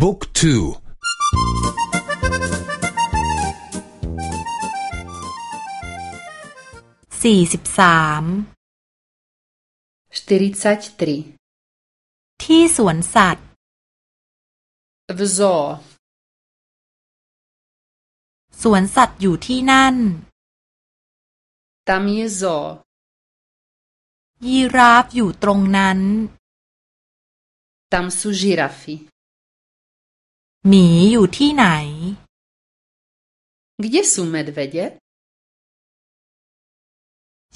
บุ๊กทูสี่สิบสามที่สวนสัตว์ v zoo สวนสัตว์อยู่ที่นั่น tam je zoo ยีราฟอยู่ตรงนั้น tam sú žirafy หมีอยู่ที่ไหน kde sú medvede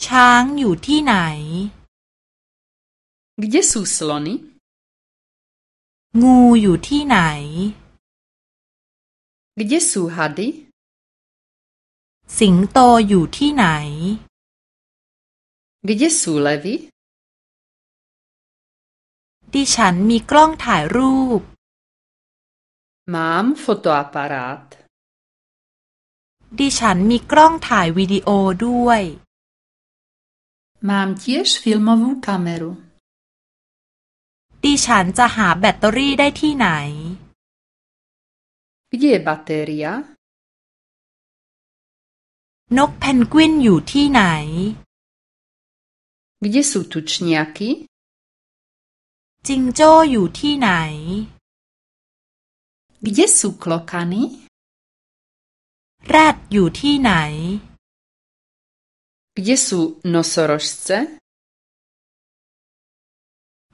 ช้างอยู่ที่ไหน kde sú slony งูอยู่ที่ไหน kde sú hady สิงโตอยู่ที่ไหน kde sú levy ดิฉันมีกล้องถ่ายรูป mám fotoaparát ดิฉันมีกล้องถ่ายวิดีโอด้วย mám tiež filmovú kameru ดิฉันจะหาแบตเตอรี่ได้ที่ไหน kde je batéria นกเพนกวินอยู่ที่ไหน kde sú tučniaky จิงโจ้อยู่ที่ไหน kde sú klokany แรดอยู่ที่ไหน kde sú nosorožce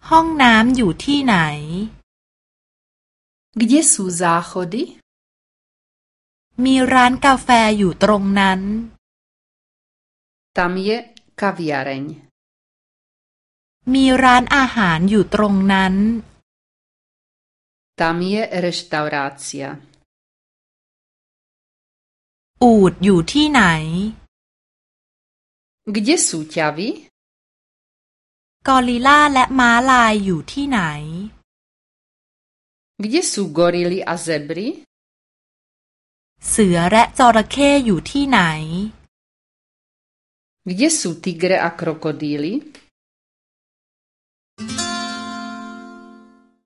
ห้องน้ำอยู่ที่ไหน kde sú záchody มีร้านกาแฟอยู่ตรงนั้น tam je kaviareň มีร้านอาหารอยู่ตรงนั้น tam je reštaurácia อูดอยู่ที่ไหน kde sú ťavy กอริลลาและม้าลายอยู่ที่ไหน kde sú gorily a zebry เสือและจระเข้อยู่ที่ไหน kde sú tigre a krokodíly